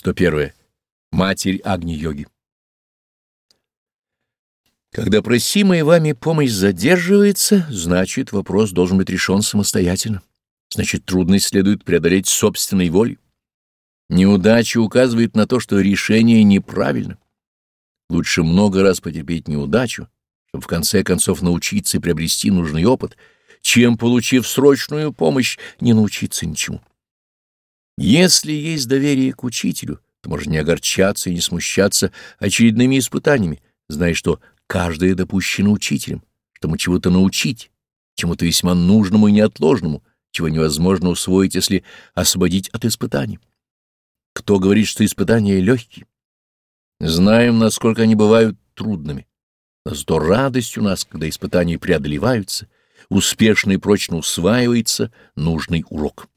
101. Матерь Агни-йоги. Когда просимая вами помощь задерживается, значит, вопрос должен быть решен самостоятельно. Значит, трудность следует преодолеть собственной волей. Неудача указывает на то, что решение неправильно. Лучше много раз потерпеть неудачу, чтобы в конце концов научиться и приобрести нужный опыт, чем, получив срочную помощь, не научиться ничему. Если есть доверие к учителю, то можно не огорчаться и не смущаться очередными испытаниями, зная, что каждое допущено учителем, что чего-то научить, чему-то весьма нужному и неотложному, чего невозможно усвоить, если освободить от испытаний. Кто говорит, что испытания легкие? Знаем, насколько они бывают трудными. Но зато радость у нас, когда испытания преодолеваются, успешно и прочно усваивается нужный урок.